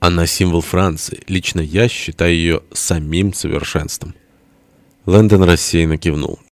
Она символ Франции. Лично я считаю ее самим совершенством. Лэндон рассеянно кивнул.